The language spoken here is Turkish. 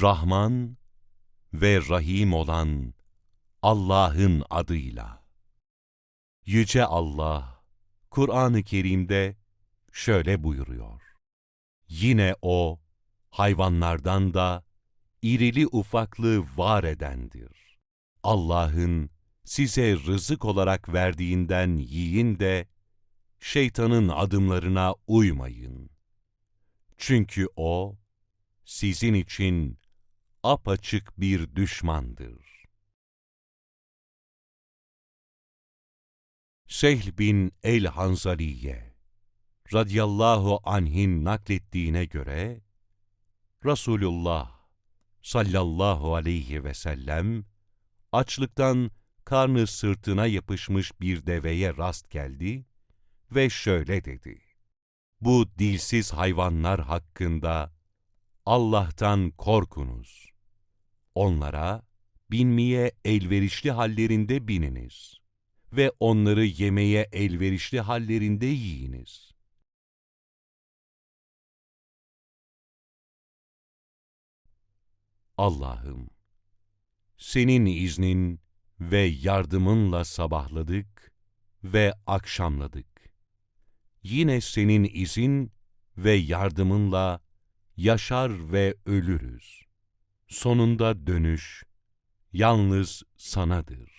Rahman ve Rahim olan Allah'ın adıyla. Yüce Allah, Kur'an-ı Kerim'de şöyle buyuruyor. Yine O, hayvanlardan da irili ufaklı var edendir. Allah'ın size rızık olarak verdiğinden yiyin de, şeytanın adımlarına uymayın. Çünkü o, sizin için apaçık bir düşmandır. Sehl bin el-Hanzaliye radıyallahu anh'in naklettiğine göre, Resulullah sallallahu aleyhi ve sellem, açlıktan karnı sırtına yapışmış bir deveye rast geldi ve şöyle dedi. Bu dilsiz hayvanlar hakkında Allah'tan korkunuz. Onlara binmeye elverişli hallerinde bininiz ve onları yemeye elverişli hallerinde yiyiniz. Allah'ım, senin iznin ve yardımınla sabahladık ve akşamladık. Yine senin izin ve yardımınla yaşar ve ölürüz. Sonunda dönüş yalnız sanadır.